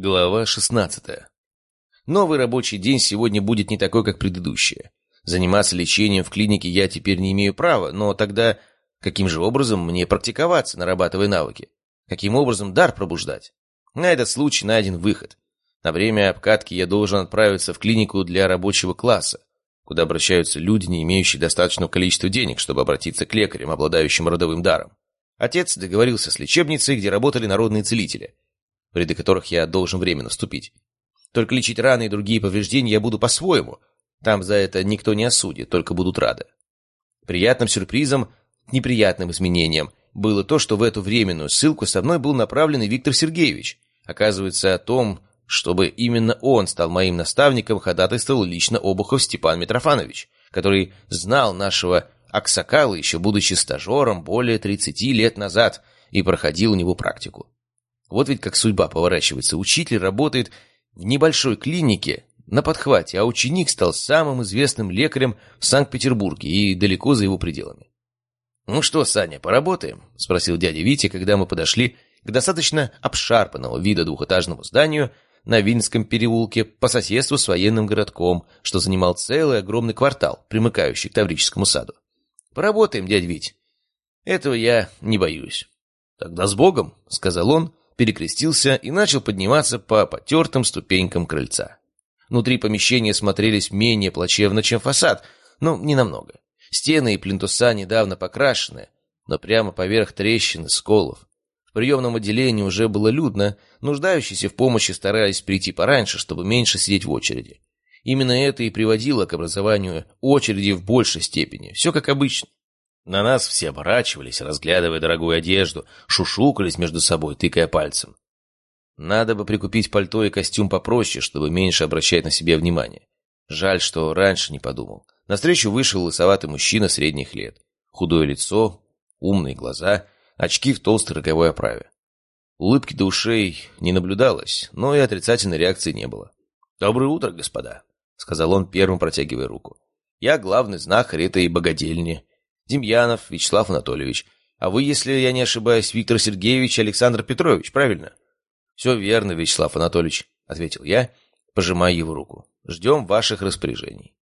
Глава 16. Новый рабочий день сегодня будет не такой, как предыдущий. Заниматься лечением в клинике я теперь не имею права, но тогда каким же образом мне практиковаться, нарабатывая навыки? Каким образом дар пробуждать? На этот случай найден выход. На время обкатки я должен отправиться в клинику для рабочего класса, куда обращаются люди, не имеющие достаточного количества денег, чтобы обратиться к лекарям, обладающим родовым даром. Отец договорился с лечебницей, где работали народные целители – в ряды которых я должен временно вступить. Только лечить раны и другие повреждения я буду по-своему. Там за это никто не осудит, только будут рады. Приятным сюрпризом, неприятным изменением было то, что в эту временную ссылку со мной был направлен Виктор Сергеевич. Оказывается, о том, чтобы именно он стал моим наставником, ходатайствовал лично Обухов Степан Митрофанович, который знал нашего Аксакала, еще будучи стажером, более 30 лет назад, и проходил у него практику. Вот ведь как судьба поворачивается. Учитель работает в небольшой клинике на подхвате, а ученик стал самым известным лекарем в Санкт-Петербурге и далеко за его пределами. «Ну что, Саня, поработаем?» — спросил дядя Витя, когда мы подошли к достаточно обшарпанного вида двухэтажному зданию на Винском переулке по соседству с военным городком, что занимал целый огромный квартал, примыкающий к Таврическому саду. «Поработаем, дядя Вить. Этого я не боюсь». «Тогда с Богом», — сказал он, перекрестился и начал подниматься по потертым ступенькам крыльца. Внутри помещения смотрелись менее плачевно, чем фасад, но не намного. Стены и плинтуса недавно покрашены, но прямо поверх трещин и сколов. В приемном отделении уже было людно, нуждающиеся в помощи старались прийти пораньше, чтобы меньше сидеть в очереди. Именно это и приводило к образованию очереди в большей степени. Все как обычно. На нас все оборачивались, разглядывая дорогую одежду, шушукались между собой, тыкая пальцем. Надо бы прикупить пальто и костюм попроще, чтобы меньше обращать на себя внимание. Жаль, что раньше не подумал. На встречу вышел лысоватый мужчина средних лет. Худое лицо, умные глаза, очки в толстой роговой оправе. Улыбки до ушей не наблюдалось, но и отрицательной реакции не было. «Доброе утро, господа», — сказал он, первым протягивая руку. «Я главный знахарь этой богадельни, Демьянов Вячеслав Анатольевич. А вы, если я не ошибаюсь, Виктор Сергеевич Александр Петрович, правильно? Все верно, Вячеслав Анатольевич, ответил я, пожимая его руку. Ждем ваших распоряжений.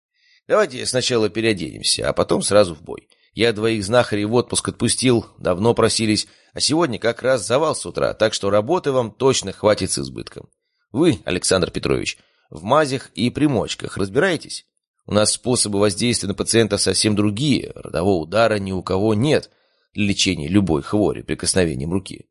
Давайте сначала переоденемся, а потом сразу в бой. Я двоих знахарей в отпуск отпустил, давно просились, а сегодня как раз завал с утра, так что работы вам точно хватит с избытком. Вы, Александр Петрович, в мазях и примочках разбираетесь? У нас способы воздействия на пациента совсем другие. Родового удара ни у кого нет для лечения любой хвори прикосновением руки.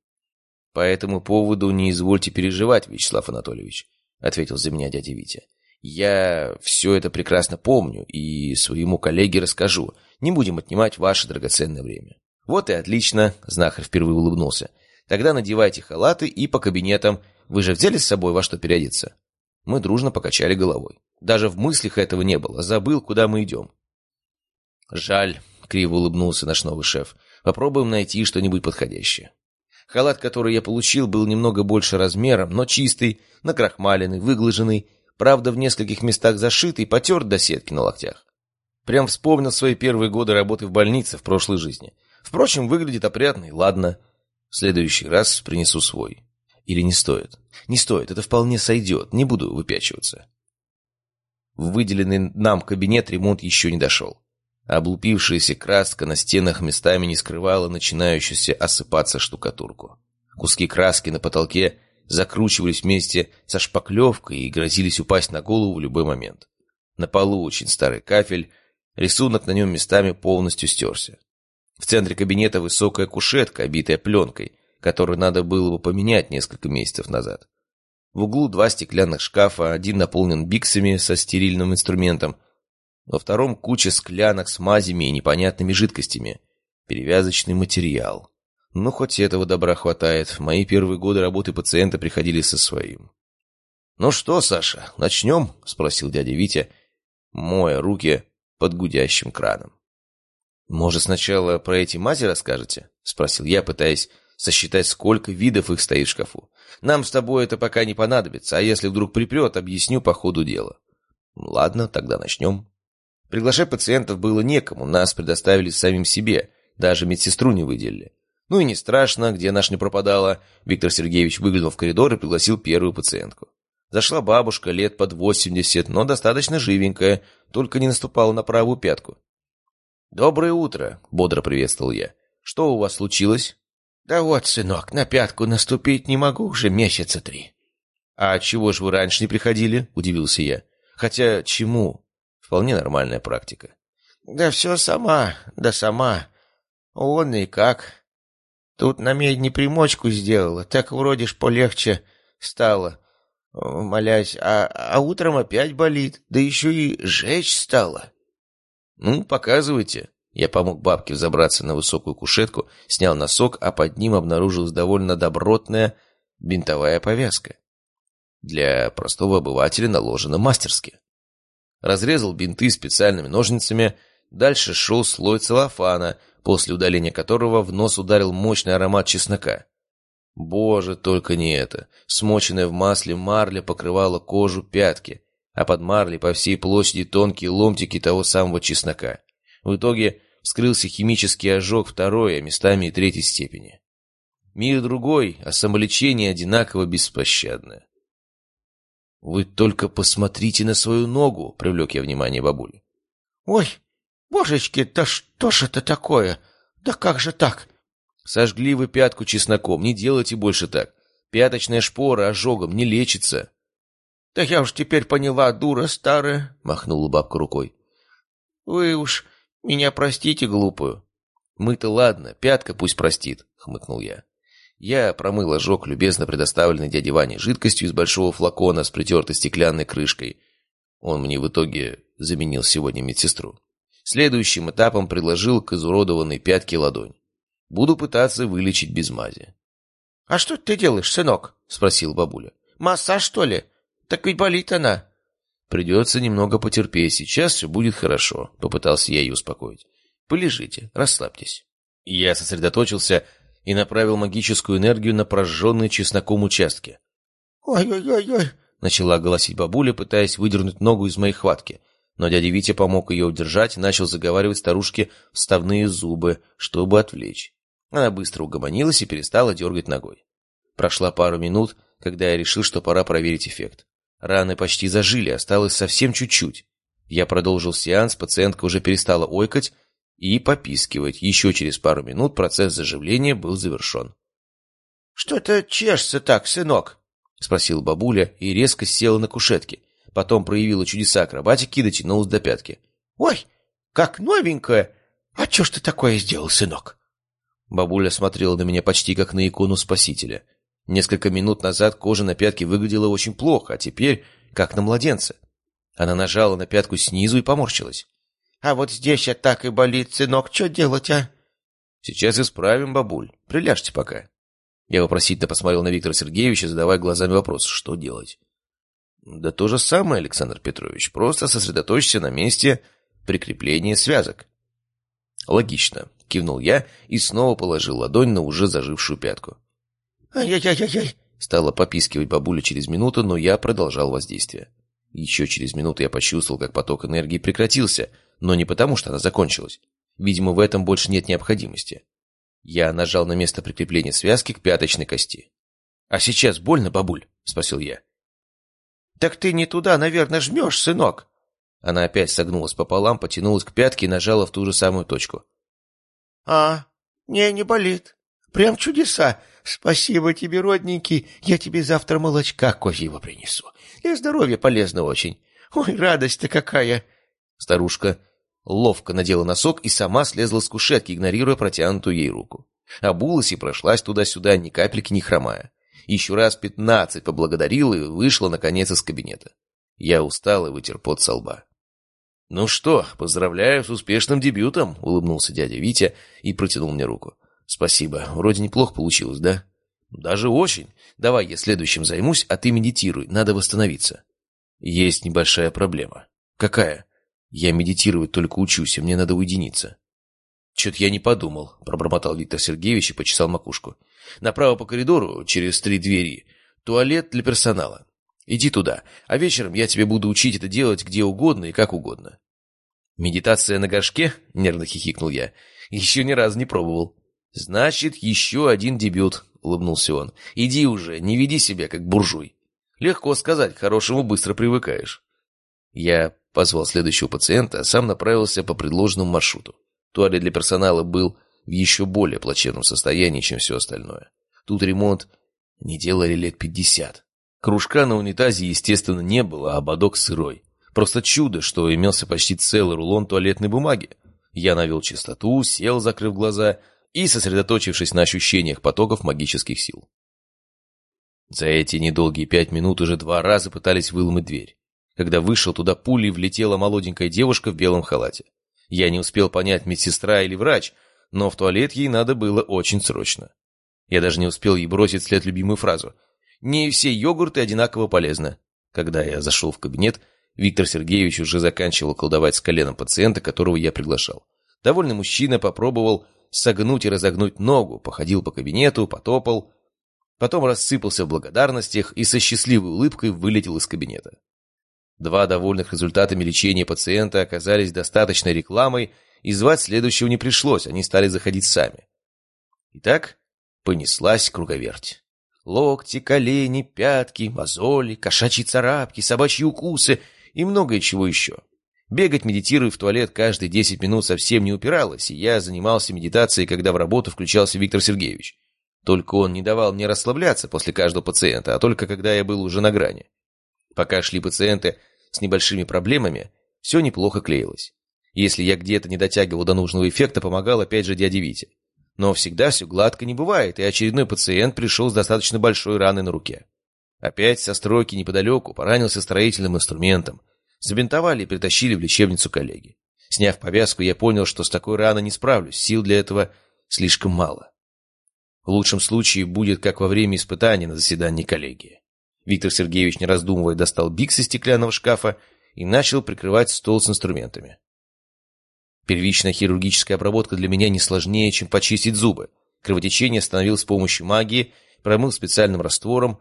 По этому поводу не извольте переживать, Вячеслав Анатольевич, ответил за меня дядя Витя. Я все это прекрасно помню и своему коллеге расскажу. Не будем отнимать ваше драгоценное время. Вот и отлично, знахарь впервые улыбнулся. Тогда надевайте халаты и по кабинетам. Вы же взяли с собой во что переодеться? Мы дружно покачали головой. Даже в мыслях этого не было. Забыл, куда мы идем. «Жаль», — криво улыбнулся наш новый шеф. «Попробуем найти что-нибудь подходящее». Халат, который я получил, был немного больше размером, но чистый, накрахмаленный, выглаженный, правда, в нескольких местах зашитый, потерт до сетки на локтях. Прям вспомнил свои первые годы работы в больнице в прошлой жизни. Впрочем, выглядит опрятно и ладно. В следующий раз принесу свой. Или не стоит? Не стоит, это вполне сойдет, не буду выпячиваться. В выделенный нам кабинет ремонт еще не дошел. Облупившаяся краска на стенах местами не скрывала начинающуюся осыпаться штукатурку. Куски краски на потолке закручивались вместе со шпаклевкой и грозились упасть на голову в любой момент. На полу очень старый кафель, рисунок на нем местами полностью стерся. В центре кабинета высокая кушетка, обитая пленкой, которую надо было бы поменять несколько месяцев назад. В углу два стеклянных шкафа, один наполнен биксами со стерильным инструментом, во втором куча склянок с мазями и непонятными жидкостями. Перевязочный материал. Ну, хоть этого добра хватает. В мои первые годы работы пациента приходили со своим. «Ну что, Саша, начнем?» — спросил дядя Витя, моя руки под гудящим краном. «Может, сначала про эти мази расскажете?» — спросил я, пытаясь сосчитать, сколько видов их стоит в шкафу. Нам с тобой это пока не понадобится, а если вдруг припрет, объясню по ходу дела. Ладно, тогда начнем. Приглашать пациентов было некому, нас предоставили самим себе, даже медсестру не выделили. Ну и не страшно, где наш не пропадала. Виктор Сергеевич выглянул в коридор и пригласил первую пациентку. Зашла бабушка, лет под восемьдесят, но достаточно живенькая, только не наступала на правую пятку. «Доброе утро», — бодро приветствовал я. «Что у вас случилось?» «Да вот, сынок, на пятку наступить не могу уже месяца три». «А чего ж вы раньше не приходили?» — удивился я. «Хотя чему?» Вполне нормальная практика. «Да все сама, да сама. Он и как. Тут на медне примочку сделала, так вроде ж полегче стало. Молясь, а, а утром опять болит, да еще и жечь стало». «Ну, показывайте». Я помог бабке взобраться на высокую кушетку, снял носок, а под ним обнаружилась довольно добротная бинтовая повязка. Для простого обывателя наложена мастерски. Разрезал бинты специальными ножницами, дальше шел слой целлофана, после удаления которого в нос ударил мощный аромат чеснока. Боже, только не это. Смоченная в масле марля покрывала кожу пятки, а под марлей по всей площади тонкие ломтики того самого чеснока. В итоге вскрылся химический ожог второй, а местами и третьей степени. Мир другой, а самолечение одинаково беспощадное. «Вы только посмотрите на свою ногу!» — привлек я внимание бабули. «Ой, божечки, да что ж это такое? Да как же так?» «Сожгли вы пятку чесноком, не делайте больше так. Пяточная шпора ожогом не лечится». «Да я уж теперь поняла, дура старая!» — махнула бабка рукой. «Вы уж меня простите, глупую». «Мы-то ладно, пятка пусть простит», — хмыкнул я. Я промыл ожог, любезно предоставленный дяде Ване жидкостью из большого флакона с притертой стеклянной крышкой. Он мне в итоге заменил сегодня медсестру. Следующим этапом предложил к изуродованной пятке ладонь. Буду пытаться вылечить без мази. — А что ты делаешь, сынок? — спросил бабуля. — Массаж, что ли? Так ведь болит она. «Придется немного потерпеть, сейчас все будет хорошо», — попытался я ее успокоить. «Полежите, расслабьтесь». Я сосредоточился и направил магическую энергию на прожженный чесноком участке. «Ой-ой-ой-ой!» — начала голосить бабуля, пытаясь выдернуть ногу из моей хватки. Но дядя Витя помог ее удержать и начал заговаривать старушке вставные зубы, чтобы отвлечь. Она быстро угомонилась и перестала дергать ногой. Прошла пару минут, когда я решил, что пора проверить эффект. Раны почти зажили, осталось совсем чуть-чуть. Я продолжил сеанс, пациентка уже перестала ойкать и попискивать. Еще через пару минут процесс заживления был завершен. — Что-то чешется так, сынок? — спросила бабуля и резко села на кушетке. Потом проявила чудеса акробатики и дотянулась до пятки. — Ой, как новенькая! А что ж ты такое сделал, сынок? Бабуля смотрела на меня почти как на икону спасителя. Несколько минут назад кожа на пятке выглядела очень плохо, а теперь как на младенца. Она нажала на пятку снизу и поморщилась. «А вот здесь я так и болит, сынок, что делать, а?» «Сейчас исправим, бабуль. Приляжьте пока». Я вопросительно посмотрел на Виктора Сергеевича, задавая глазами вопрос, что делать. «Да то же самое, Александр Петрович. Просто сосредоточься на месте прикрепления связок». «Логично», — кивнул я и снова положил ладонь на уже зажившую пятку. «Ай-яй-яй-яй!» Стала попискивать бабуля через минуту, но я продолжал воздействие. Еще через минуту я почувствовал, как поток энергии прекратился, но не потому, что она закончилась. Видимо, в этом больше нет необходимости. Я нажал на место прикрепления связки к пяточной кости. «А сейчас больно, бабуль?» — спросил я. «Так ты не туда, наверное, жмешь, сынок!» Она опять согнулась пополам, потянулась к пятке и нажала в ту же самую точку. «А, не, не болит. Прям чудеса. Спасибо тебе, родненький. Я тебе завтра молочка козьего принесу. Для здоровья полезно очень. Ой, радость-то какая!» Старушка ловко надела носок и сама слезла с кушетки, игнорируя протянутую ей руку. Обулась и прошлась туда-сюда, ни капельки не хромая. Еще раз пятнадцать поблагодарила и вышла, наконец, из кабинета. Я устал и вытер пот со лба. «Ну что, поздравляю с успешным дебютом», — улыбнулся дядя Витя и протянул мне руку. «Спасибо. Вроде неплохо получилось, да?» «Даже очень. Давай я следующим займусь, а ты медитируй. Надо восстановиться». «Есть небольшая проблема». «Какая?» «Я медитировать только учусь, и мне надо уединиться». «Чё-то я не подумал», — пробормотал Виктор Сергеевич и почесал макушку. «Направо по коридору, через три двери. Туалет для персонала. Иди туда, а вечером я тебе буду учить это делать где угодно и как угодно». «Медитация на горшке?» — нервно хихикнул я. «Еще ни разу не пробовал». «Значит, еще один дебют», — улыбнулся он. «Иди уже, не веди себя как буржуй. Легко сказать, к хорошему быстро привыкаешь». Я позвал следующего пациента, а сам направился по предложенному маршруту. Туалет для персонала был в еще более плачевном состоянии, чем все остальное. Тут ремонт не делали лет пятьдесят. Кружка на унитазе, естественно, не было, а ободок сырой. Просто чудо, что имелся почти целый рулон туалетной бумаги. Я навел чистоту, сел, закрыв глаза, и сосредоточившись на ощущениях потоков магических сил. За эти недолгие пять минут уже два раза пытались выломать дверь. Когда вышел, туда пулей влетела молоденькая девушка в белом халате. Я не успел понять, медсестра или врач, но в туалет ей надо было очень срочно. Я даже не успел ей бросить вслед любимую фразу. «Не все йогурты одинаково полезны». Когда я зашел в кабинет, Виктор Сергеевич уже заканчивал колдовать с коленом пациента, которого я приглашал. Довольный мужчина попробовал согнуть и разогнуть ногу, походил по кабинету, потопал, потом рассыпался в благодарностях и со счастливой улыбкой вылетел из кабинета. Два довольных результатами лечения пациента оказались достаточной рекламой, и звать следующего не пришлось, они стали заходить сами. Итак, понеслась круговерть. Локти, колени, пятки, мозоли, кошачьи царапки, собачьи укусы и многое чего еще. Бегать, медитируя в туалет каждые 10 минут совсем не упиралось, и я занимался медитацией, когда в работу включался Виктор Сергеевич. Только он не давал мне расслабляться после каждого пациента, а только когда я был уже на грани. Пока шли пациенты с небольшими проблемами, все неплохо клеилось. Если я где-то не дотягивал до нужного эффекта, помогал опять же дяде Вите. Но всегда все гладко не бывает, и очередной пациент пришел с достаточно большой раной на руке. Опять со стройки неподалеку поранился строительным инструментом. Забинтовали и притащили в лечебницу коллеги. Сняв повязку, я понял, что с такой раной не справлюсь, сил для этого слишком мало. В лучшем случае будет, как во время испытаний на заседании коллегии. Виктор Сергеевич, не раздумывая, достал бикс из стеклянного шкафа и начал прикрывать стол с инструментами. Первичная хирургическая обработка для меня не сложнее, чем почистить зубы. Кровотечение остановил с помощью магии, промыл специальным раствором,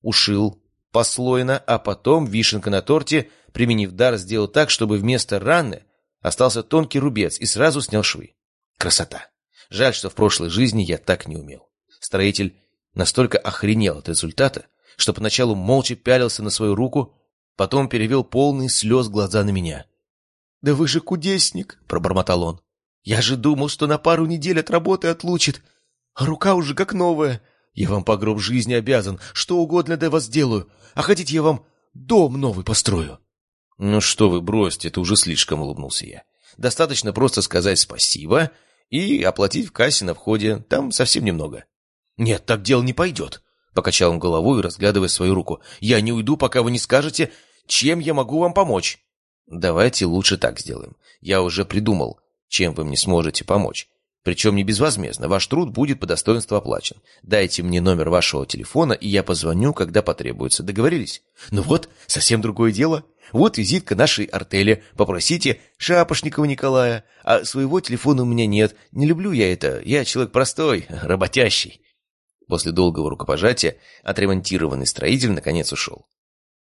ушил послойно, а потом, вишенка на торте, применив дар, сделал так, чтобы вместо раны остался тонкий рубец и сразу снял швы. Красота! Жаль, что в прошлой жизни я так не умел. Строитель настолько охренел от результата, что поначалу молча пялился на свою руку, потом перевел полный слез глаза на меня. «Да вы же кудесник!» — пробормотал он. «Я же думал, что на пару недель от работы отлучит, а рука уже как новая. Я вам по гроб жизни обязан, что угодно для вас сделаю, а хотите, я вам дом новый построю». «Ну что вы, бросьте, это уже слишком», — улыбнулся я. «Достаточно просто сказать спасибо и оплатить в кассе на входе, там совсем немного». «Нет, так дело не пойдет», — покачал он головой, разглядывая свою руку. «Я не уйду, пока вы не скажете, чем я могу вам помочь». Давайте лучше так сделаем. Я уже придумал, чем вы мне сможете помочь. Причем не безвозмездно. Ваш труд будет по достоинству оплачен. Дайте мне номер вашего телефона, и я позвоню, когда потребуется. Договорились? Ну вот, совсем другое дело. Вот визитка нашей артели. Попросите Шапошникова Николая. А своего телефона у меня нет. Не люблю я это. Я человек простой, работящий. После долгого рукопожатия отремонтированный строитель наконец ушел.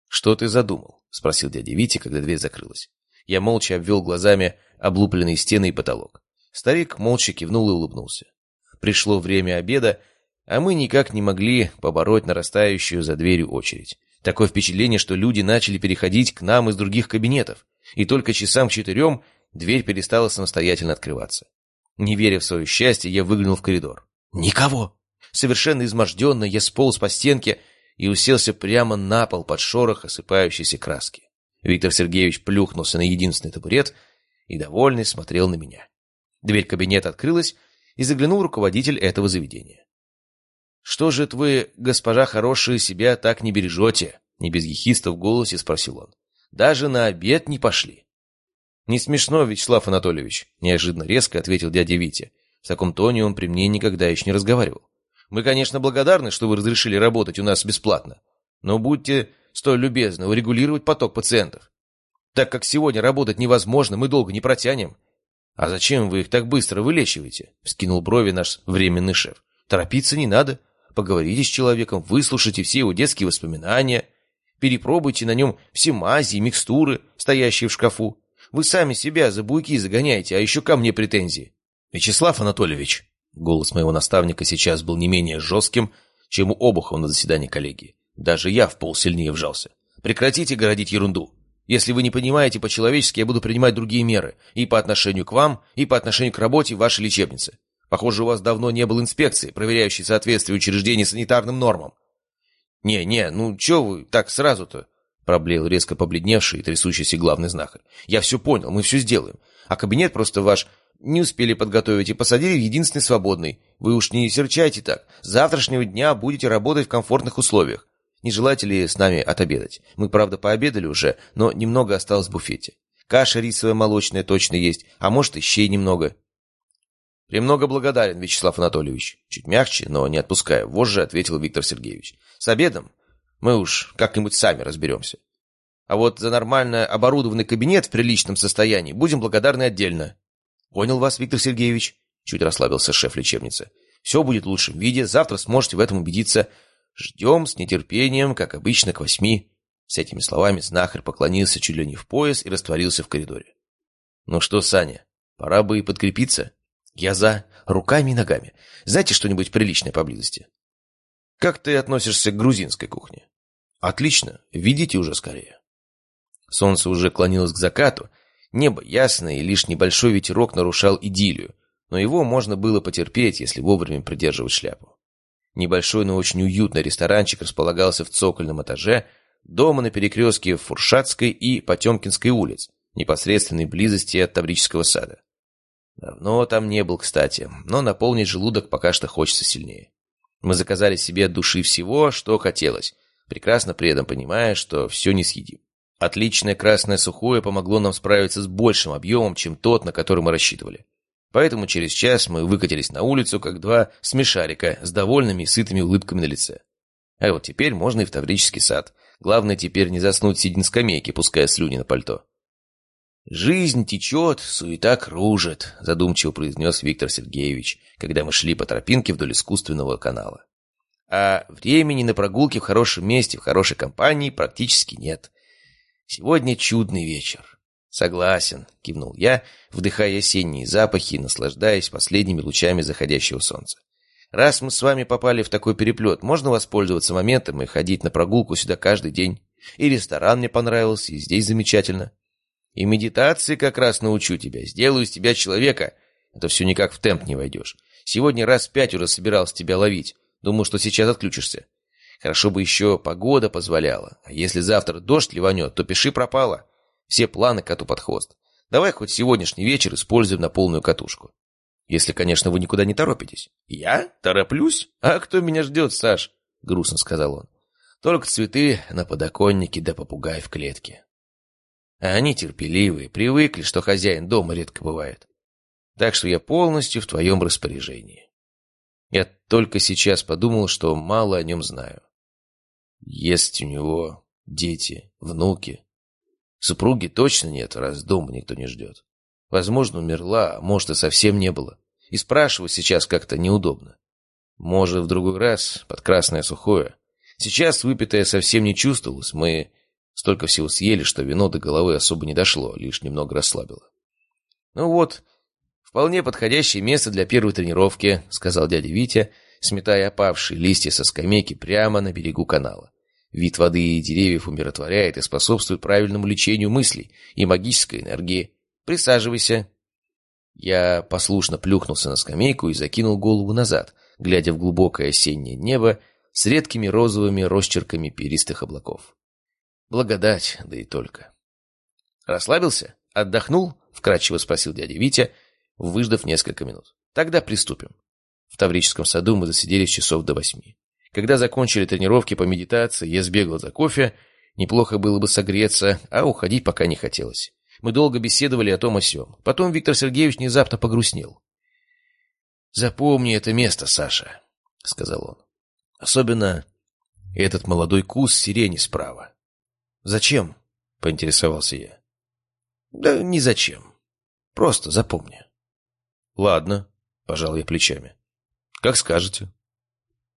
«Что ты задумал?» — спросил дядя Витя, когда дверь закрылась. Я молча обвел глазами облупленные стены и потолок. Старик молча кивнул и улыбнулся. Пришло время обеда, а мы никак не могли побороть нарастающую за дверью очередь. Такое впечатление, что люди начали переходить к нам из других кабинетов, и только часам к четырем дверь перестала самостоятельно открываться. Не веря в свое счастье, я выглянул в коридор. Никого! Совершенно изможденный, я сполз по стенке и уселся прямо на пол под шорох осыпающейся краски. Виктор Сергеевич плюхнулся на единственный табурет и, довольный, смотрел на меня. Дверь кабинета открылась, и заглянул руководитель этого заведения. «Что же вы, госпожа хорошая, себя так не бережете?» Не без ехиста в голосе спросил он. «Даже на обед не пошли?» «Не смешно, Вячеслав Анатольевич», — неожиданно резко ответил дядя Витя. В таком тоне он при мне никогда еще не разговаривал. Мы, конечно, благодарны, что вы разрешили работать у нас бесплатно. Но будьте столь любезны урегулировать поток пациентов. Так как сегодня работать невозможно, мы долго не протянем. А зачем вы их так быстро вылечиваете? Вскинул брови наш временный шеф. Торопиться не надо. Поговорите с человеком, выслушайте все его детские воспоминания. Перепробуйте на нем все мази и микстуры, стоящие в шкафу. Вы сами себя за буйки загоняете, а еще ко мне претензии. Вячеслав Анатольевич, Голос моего наставника сейчас был не менее жестким, чем у Обухова на заседании коллегии. Даже я в пол сильнее вжался. Прекратите городить ерунду. Если вы не понимаете по-человечески, я буду принимать другие меры. И по отношению к вам, и по отношению к работе вашей лечебнице. Похоже, у вас давно не было инспекции, проверяющей соответствие учреждений санитарным нормам. «Не, не, ну чё вы так сразу-то?» Проблеял резко побледневший и трясущийся главный знахарь. «Я все понял, мы все сделаем. А кабинет просто ваш не успели подготовить и посадили в единственный свободный. Вы уж не серчайте так. С завтрашнего дня будете работать в комфортных условиях. Не желаете ли с нами отобедать? Мы, правда, пообедали уже, но немного осталось в буфете. Каша рисовая молочная точно есть, а может, и щей немного. «Премного благодарен, Вячеслав Анатольевич». Чуть мягче, но не отпуская, вожжи ответил Виктор Сергеевич. «С обедом мы уж как-нибудь сами разберемся. А вот за нормально оборудованный кабинет в приличном состоянии будем благодарны отдельно». «Понял вас, Виктор Сергеевич?» Чуть расслабился шеф лечебницы. «Все будет в лучшем виде, завтра сможете в этом убедиться. Ждем с нетерпением, как обычно, к восьми». С этими словами знахарь поклонился чуть ли не в пояс и растворился в коридоре. «Ну что, Саня, пора бы и подкрепиться?» Я за руками и ногами. Знаете что-нибудь приличное поблизости? Как ты относишься к грузинской кухне? Отлично, видите уже скорее. Солнце уже клонилось к закату, небо ясное, и лишь небольшой ветерок нарушал идиллию, но его можно было потерпеть, если вовремя придерживать шляпу. Небольшой, но очень уютный ресторанчик располагался в цокольном этаже дома на перекрестке Фуршатской и Потемкинской улиц, непосредственной близости от Таврического сада. Давно там не был, кстати, но наполнить желудок пока что хочется сильнее. Мы заказали себе от души всего, что хотелось, прекрасно при этом понимая, что все не съедим. Отличное красное сухое помогло нам справиться с большим объемом, чем тот, на который мы рассчитывали. Поэтому через час мы выкатились на улицу, как два смешарика, с довольными и сытыми улыбками на лице. А вот теперь можно и в Таврический сад. Главное теперь не заснуть сидя на скамейке, пуская слюни на пальто. «Жизнь течет, суета кружит», — задумчиво произнес Виктор Сергеевич, когда мы шли по тропинке вдоль искусственного канала. «А времени на прогулки в хорошем месте, в хорошей компании практически нет. Сегодня чудный вечер». «Согласен», — кивнул я, вдыхая осенние запахи и наслаждаясь последними лучами заходящего солнца. «Раз мы с вами попали в такой переплет, можно воспользоваться моментом и ходить на прогулку сюда каждый день. И ресторан мне понравился, и здесь замечательно». И медитации как раз научу тебя. Сделаю из тебя человека. Это все никак в темп не войдешь. Сегодня раз пять уже собирался тебя ловить. Думал, что сейчас отключишься. Хорошо бы еще погода позволяла. А если завтра дождь ливанет, то пиши пропало. Все планы коту под хвост. Давай хоть сегодняшний вечер используем на полную катушку. Если, конечно, вы никуда не торопитесь. Я? Тороплюсь? А кто меня ждет, Саш? Грустно сказал он. Только цветы на подоконнике да попугай в клетке. А они терпеливые, привыкли, что хозяин дома редко бывает. Так что я полностью в твоем распоряжении. Я только сейчас подумал, что мало о нем знаю. Есть у него дети, внуки. Супруги точно нет, раз дома никто не ждет. Возможно, умерла, а может, и совсем не было. И спрашивать сейчас как-то неудобно. Может, в другой раз, под красное сухое. Сейчас выпитое совсем не чувствовалось, мы Столько всего съели, что вино до головы особо не дошло, лишь немного расслабило. «Ну вот, вполне подходящее место для первой тренировки», — сказал дядя Витя, сметая опавшие листья со скамейки прямо на берегу канала. Вид воды и деревьев умиротворяет и способствует правильному лечению мыслей и магической энергии. Присаживайся. Я послушно плюхнулся на скамейку и закинул голову назад, глядя в глубокое осеннее небо с редкими розовыми росчерками перистых облаков. Благодать, да и только. Расслабился? Отдохнул? Вкратчиво спросил дядя Витя, выждав несколько минут. Тогда приступим. В Таврическом саду мы засиделись часов до восьми. Когда закончили тренировки по медитации, я сбегал за кофе. Неплохо было бы согреться, а уходить пока не хотелось. Мы долго беседовали о том о сём. Потом Виктор Сергеевич внезапно погрустнел. «Запомни это место, Саша», — сказал он. «Особенно этот молодой кус сирени справа. «Зачем?» — поинтересовался я. «Да ни зачем. Просто запомни». «Ладно», — пожал я плечами. «Как скажете».